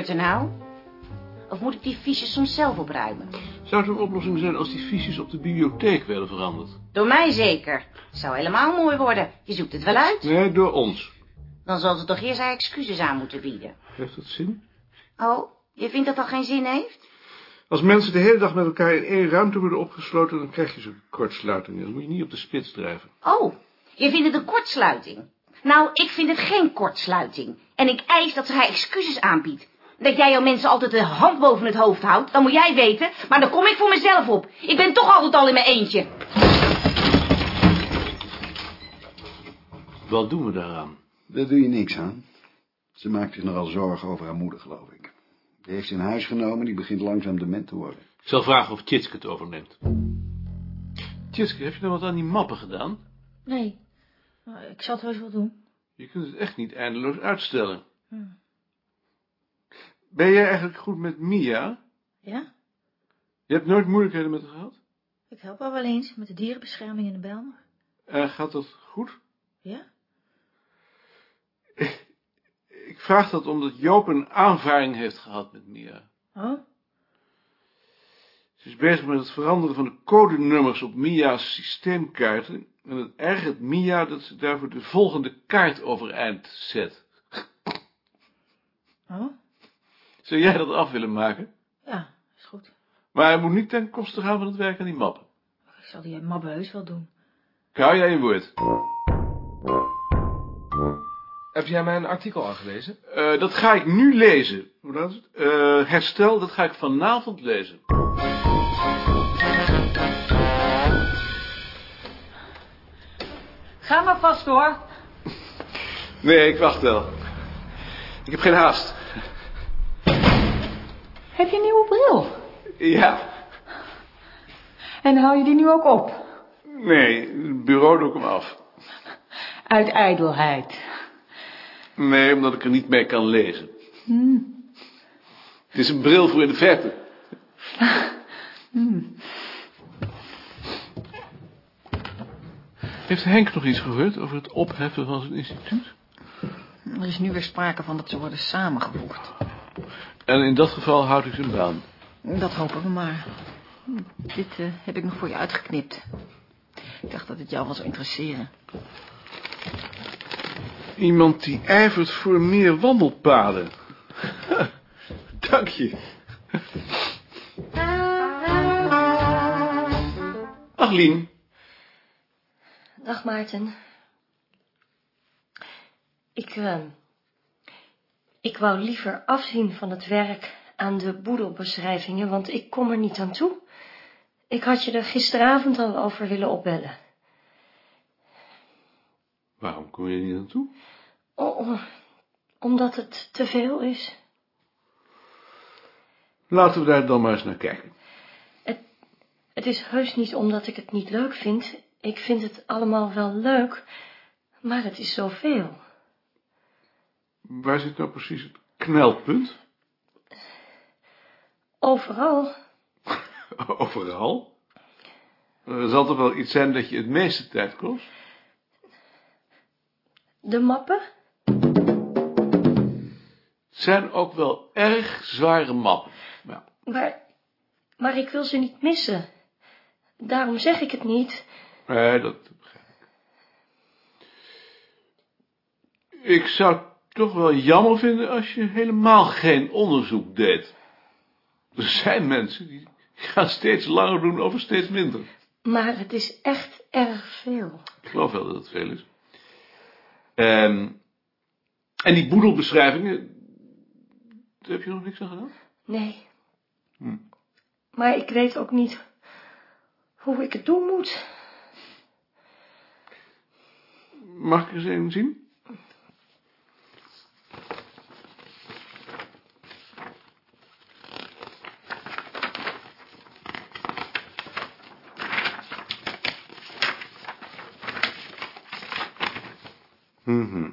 Gebeurt er nou? Of moet ik die fiches soms zelf opruimen? Zou het een oplossing zijn als die fiches op de bibliotheek werden veranderd? Door mij zeker. Zou helemaal mooi worden. Je zoekt het wel uit. Nee, door ons. Dan zal ze toch eerst haar excuses aan moeten bieden. Heeft dat zin? Oh, je vindt dat dat geen zin heeft? Als mensen de hele dag met elkaar in één ruimte worden opgesloten, dan krijg je zo'n kortsluiting. Dan moet je niet op de spits drijven. Oh, je vindt het een kortsluiting. Nou, ik vind het geen kortsluiting. En ik eis dat ze haar excuses aanbiedt. Dat jij jouw mensen altijd de hand boven het hoofd houdt, dan moet jij weten. Maar dan kom ik voor mezelf op. Ik ben toch altijd al in mijn eentje. Wat doen we daaraan? Daar doe je niks aan. Ze maakt zich nogal zorgen over haar moeder, geloof ik. Die heeft ze in huis genomen, die begint langzaam dement te worden. Ik zal vragen of Tjitske het overneemt. Tjitske, heb je nou wat aan die mappen gedaan? Nee, Nou, ik zal het wel eens wel doen. Je kunt het echt niet eindeloos uitstellen. Ben jij eigenlijk goed met Mia? Ja, Je hebt nooit moeilijkheden met haar gehad? ik help haar wel eens met de dierenbescherming in de Bijlmer. En gaat dat goed? Ja? Ik vraag dat omdat Joop een aanvaring heeft gehad met Mia. Oh, Ze is bezig met het veranderen van de codenummers op Mia's systeemkaarten. En het ergert Mia dat ze daarvoor de volgende kaart overeind zet. oh, Zou jij dat af willen maken? ja, is goed. Maar het moet niet ten koste gaan van het werk aan die mappen. Ik zal die mabbe heus wel doen. Hou jij je woord? Heb jij mijn artikel al gelezen? Eh, dat ga ik nu lezen. Hoe laat is het? Eh, herstel, dat ga ik vanavond lezen. Ga maar vast hoor. Nee, ik wacht wel. Ik heb geen haast. Heb je een nieuwe bril? Ja. En hou je die nu ook op? Nee, het bureau doe ik hem af. Uit ijdelheid. Nee, omdat ik er niet mee kan lezen. Het is een bril voor in de verte. Heeft Henk nog iets gehoord over het opheffen van zijn instituut? Er is nu weer sprake van dat ze worden samengevoegd. En in dat geval houd ik zijn baan. Dat hopen we maar. Dit eh, heb ik nog voor je uitgeknipt. Ik dacht dat het jou wel zou interesseren. Iemand die ijvert voor meer wandelpaden. Dank je. Aglien, Dag Maarten. Ik, eh, ik wou liever afzien van het werk aan de boedelbeschrijvingen, want ik kom er niet aan toe. Ik had je er gisteravond al over willen opbellen. waarom kom je er niet aan toe? Oh, omdat het te veel is. Laten we daar dan maar eens naar kijken. Het is heus niet omdat ik het niet leuk vind. Ik vind het allemaal wel leuk, maar het is zoveel. Waar zit nou precies het knelpunt? Overal. Overal. Er zal toch wel iets zijn dat je het meeste tijd kost? De mappen? Het zijn ook wel erg zware mappen. Ja. Maar, maar ik wil ze niet missen. Daarom zeg ik het niet. Nee, dat begrijp ik. Ik zou toch wel jammer vinden als je helemaal geen onderzoek deed. Er zijn mensen die gaan steeds langer doen over steeds minder. Maar het is echt erg veel. Ik geloof wel dat het veel is. Ehm, en die boedelbeschrijvingen, daar heb je nog niks aan gedaan? Nee. Hm. Maar ik weet ook niet hoe ik het doen moet. Mag ik eens even zien? Mhm.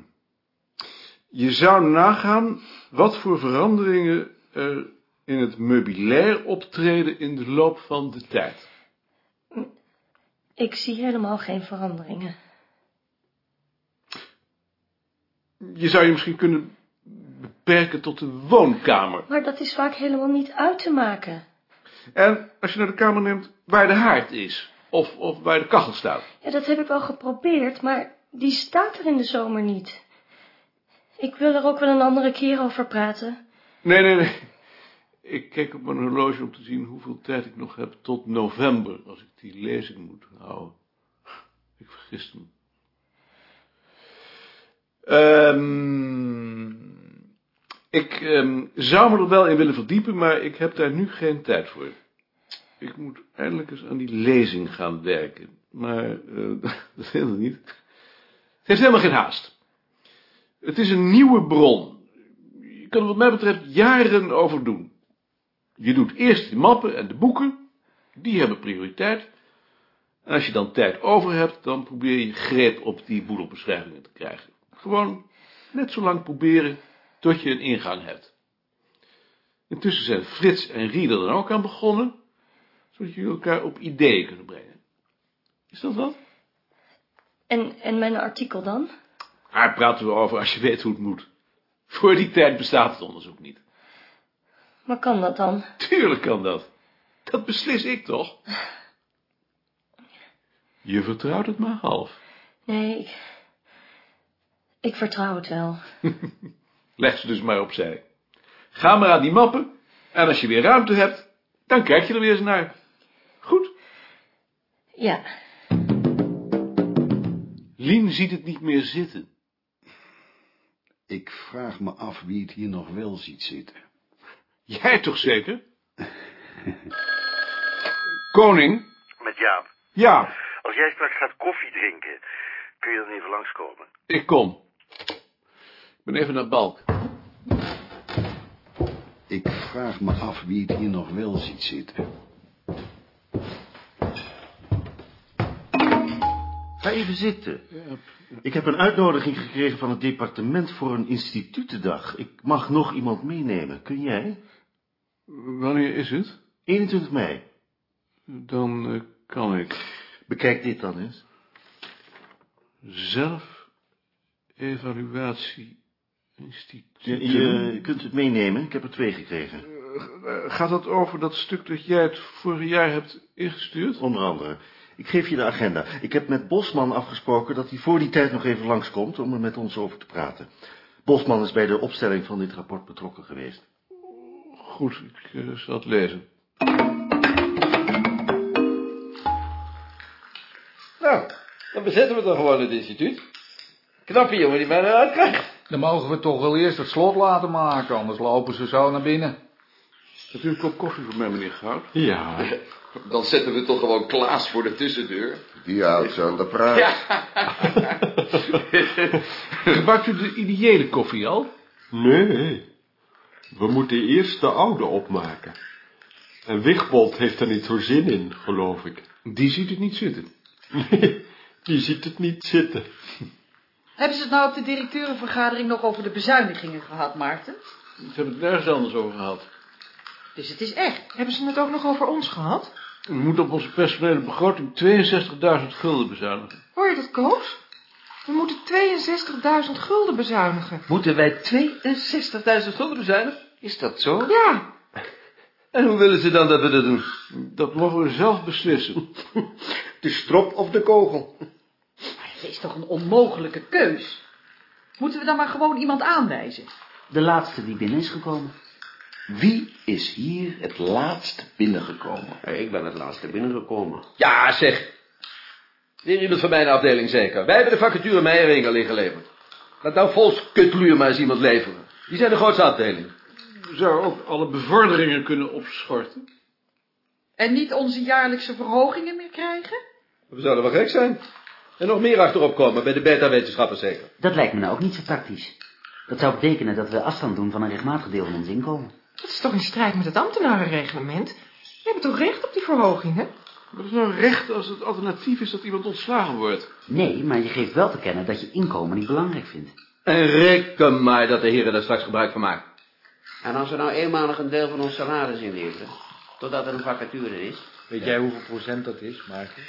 Je zou nagaan wat voor veranderingen er in het meubilair optreden in de loop van de tijd. Ik zie helemaal geen veranderingen. Je zou je misschien kunnen beperken tot de woonkamer. Maar dat is vaak helemaal niet uit te maken. En als je naar de kamer neemt waar de haard is, of, of waar de kachel staat. Ja, dat heb ik wel geprobeerd, maar die staat er in de zomer niet. Ik wil er ook wel een andere keer over praten. Nee, nee, nee. Ik kijk op mijn horloge om te zien hoeveel tijd ik nog heb tot november, als ik die lezing moet houden. Ik vergis me. Ehm, ik ehm, zou me er wel in willen verdiepen, maar ik heb daar nu geen tijd voor. Ik moet eindelijk eens aan die lezing gaan werken. Maar eh, dat helemaal niet. Het heeft helemaal geen haast. Het is een nieuwe bron. Je kan er wat mij betreft jaren over doen. Je doet eerst de mappen en de boeken. Die hebben prioriteit. En als je dan tijd over hebt, dan probeer je greep op die boedelbeschrijvingen te krijgen. Gewoon net zo lang proberen tot je een ingang hebt. Intussen zijn Frits en Rieder er ook aan begonnen, zodat jullie elkaar op ideeën kunnen brengen. Is dat wat? En, en mijn artikel dan? Daar praten we over als je weet hoe het moet. Voor die tijd bestaat het onderzoek niet. Maar kan dat dan? Tuurlijk kan dat. Dat beslis ik toch? Je vertrouwt het maar half. Nee, ik, ik vertrouw het wel. Leg ze dus maar opzij. Ga maar aan die mappen. En als je weer ruimte hebt, dan kijk je er weer eens naar. Goed. Ja, Lien ziet het niet meer zitten. Ik vraag me af wie het hier nog wel ziet zitten. Jij toch zeker? Koning? Met Jaap. Ja, Als jij straks gaat koffie drinken, kun je dan even langskomen. ik kom. Ik ben even naar Balk. Ik vraag me af wie het hier nog wel ziet zitten. Ga even zitten. Ik heb een uitnodiging gekregen van het departement voor een institutendag. Ik mag nog iemand meenemen. Kun jij? Wanneer is het? 21 mei. Dan eh, kan ik Bekijk dit dan eens. zelf evaluatie instituut. Je, je kunt het meenemen. Ik heb er twee gekregen. Eh, Gaat dat over dat stuk dat jij het vorig jaar hebt ingestuurd? Onder andere. Ik geef je de agenda. Ik heb met Bosman afgesproken dat hij voor die tijd nog even langskomt om er met ons over te praten. Bosman is bij de opstelling van dit rapport betrokken geweest. Goed, ik eh, zal het lezen. Nou, dan bezetten we toch gewoon het instituut. Knappe jongen die mij eruit krijgt. Dan mogen we toch wel eerst het slot laten maken, anders lopen ze zo naar binnen. Hebt u een kop koffie voor mij, meneer Goud? Ja. Dan zetten we toch gewoon Klaas voor de tussendeur. Die houdt zo aan de praat. Gebruikt u de ideële koffie al? Nee, we moeten eerst de oude opmaken. En Wigbold heeft er niet zo zin in, geloof ik. Die ziet het niet zitten. Nee, die ziet het niet zitten. Hebben ze het nou op de directeurenvergadering nog over de bezuinigingen gehad, Maarten? Ze hebben het nergens anders over gehad. Dus het is echt. Hebben ze het ook nog over ons gehad? We moeten op onze personele begroting 62.000 gulden bezuinigen. Hoor je dat, Koos? We moeten 62.000 gulden bezuinigen. Moeten wij 62.000 gulden bezuinigen? Is dat zo? Ja, En hoe willen ze dan dat we dat doen? Dat mogen we zelf beslissen. De strop of de kogel? maar dat is toch een onmogelijke keus? Moeten we dan maar gewoon iemand aanwijzen? De laatste die binnen is gekomen. Wie is hier het laatst binnengekomen? Ik ben het laatste binnengekomen. Ja, zeg. Weer iemand van mijn afdeling zeker. Wij hebben de vacature Meijeringen liggen geleverd. Laat nou Volkskutluur maar eens iemand leveren. Die zijn de grootste afdeling. We zouden ook alle bevorderingen kunnen opschorten. En niet onze jaarlijkse verhogingen meer krijgen? We zouden wel gek zijn. En nog meer achterop komen, bij de beta-wetenschappen zeker. Dat lijkt me nou ook niet zo praktisch. Dat zou betekenen dat we afstand doen van een rechtmatig deel van ons inkomen. Dat is toch in strijd met het ambtenarenreglement? We hebben toch recht op die verhogingen? Dat is nou recht als het alternatief is dat iemand ontslagen wordt. Nee, maar je geeft wel te kennen dat je inkomen niet belangrijk vindt. En reken maar dat de heren daar straks gebruik van maken. En als we nou eenmalig een deel van ons salaris inleveren, totdat er een vacature is. Weet jij hoeveel procent dat is, Maarten?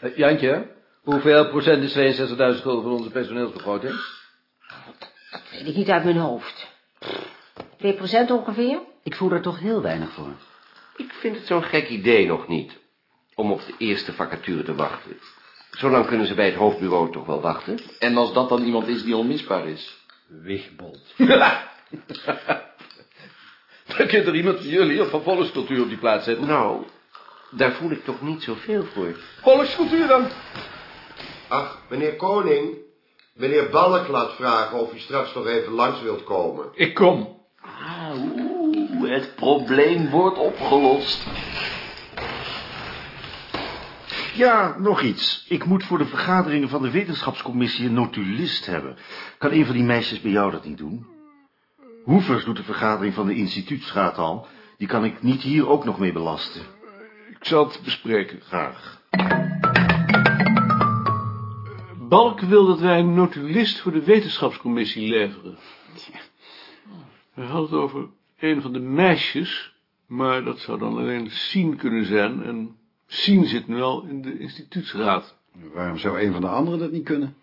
Eh, Jantje, hoeveel procent is 62.000 gulden van onze personeelsbegroting? Weet ik niet uit mijn hoofd. 2% ongeveer? Ik voel er toch heel weinig voor. Ik vind het zo'n gek idee nog niet. Om op de eerste vacature te wachten. Zolang kunnen ze bij het hoofdbureau toch wel wachten. En als dat dan iemand is die onmisbaar is? Wigbold. Dan kunt er iemand van jullie of van volkscultuur op die plaats zetten. Nou, daar voel ik toch niet zoveel voor. Volkscultuur dan. Ach, meneer Koning, meneer Balk laat vragen of u straks nog even langs wilt komen. Ik kom. Ah, oeh, het probleem wordt opgelost. Ja, nog iets. Ik moet voor de vergaderingen van de wetenschapscommissie een notulist hebben. Kan een van die meisjes bij jou dat niet doen? Hoevers doet de vergadering van de instituutsraad al. Die kan ik niet hier ook nog mee belasten. Ik zal het bespreken. Graag. Balk wil dat wij een notulist voor de wetenschapscommissie leveren. Hij had het over een van de meisjes, maar dat zou dan alleen Sien kunnen zijn. En Sien zit nu al in de instituutsraad. Waarom zou een van de anderen dat niet kunnen?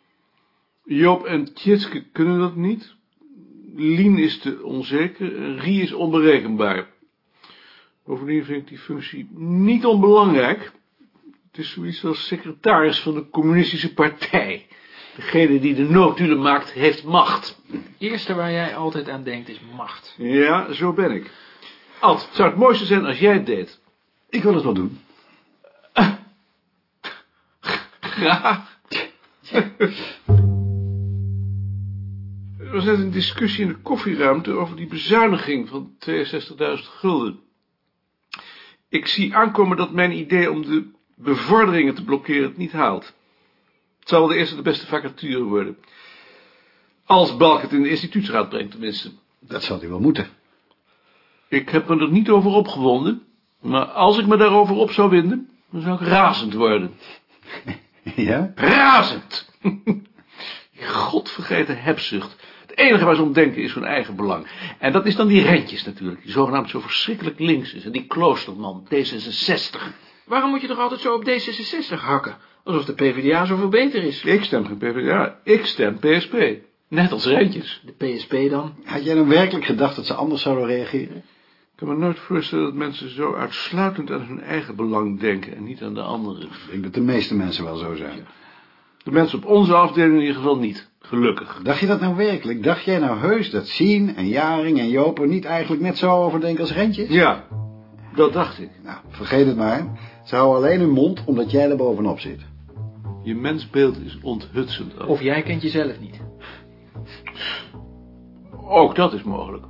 Joop en Tjitske kunnen dat niet. Lien is te onzeker en Rie is onberekenbaar. Bovendien vind ik die functie niet onbelangrijk. Het is zoiets als secretaris van de communistische partij. Degene die de noodhulen maakt, heeft macht. Het eerste waar jij altijd aan denkt is macht. Ja, zo ben ik. Alt, het zou het mooiste zijn als jij het deed. Ik wil het wel doen. Graag. Er was net een discussie in de koffieruimte over die bezuiniging van 62.000 gulden. Ik zie aankomen dat mijn idee om de bevorderingen te blokkeren het niet haalt. Het zal wel de eerste de beste vacature worden. Als Balk het in de instituutsraad brengt, tenminste. Dat zal hij wel moeten. Ik heb me er niet over opgewonden, maar als ik me daarover op zou winden, dan zou ik razend worden. Ja? Razend! Godvergeten hebzucht. Het enige waar ze om denken is hun eigen belang. En dat is dan die rentjes natuurlijk, die zogenaamd zo verschrikkelijk links is. En die kloosterman, D66. Waarom moet je toch altijd zo op D66 hakken? Alsof de PvdA zoveel beter is. Ik stem geen PvdA, ik stem PSP. Net als rentjes. De PSP dan? Had jij dan werkelijk gedacht dat ze anders zouden reageren? Ik kan me nooit voorstellen dat mensen zo uitsluitend aan hun eigen belang denken en niet aan de anderen. Ik denk dat de meeste mensen wel zo zijn. De mensen op onze afdeling in ieder geval niet. Gelukkig. Dacht je dat nou werkelijk? Dacht jij nou heus dat Sien en Jaring en Joop er niet eigenlijk net zo over denken als Rentjes? Ja, dat dacht ik. Nou, vergeet het maar. Ze houden alleen hun mond omdat jij er bovenop zit. Je mensbeeld is onthutsend. Of jij kent jezelf niet. Ook dat is mogelijk.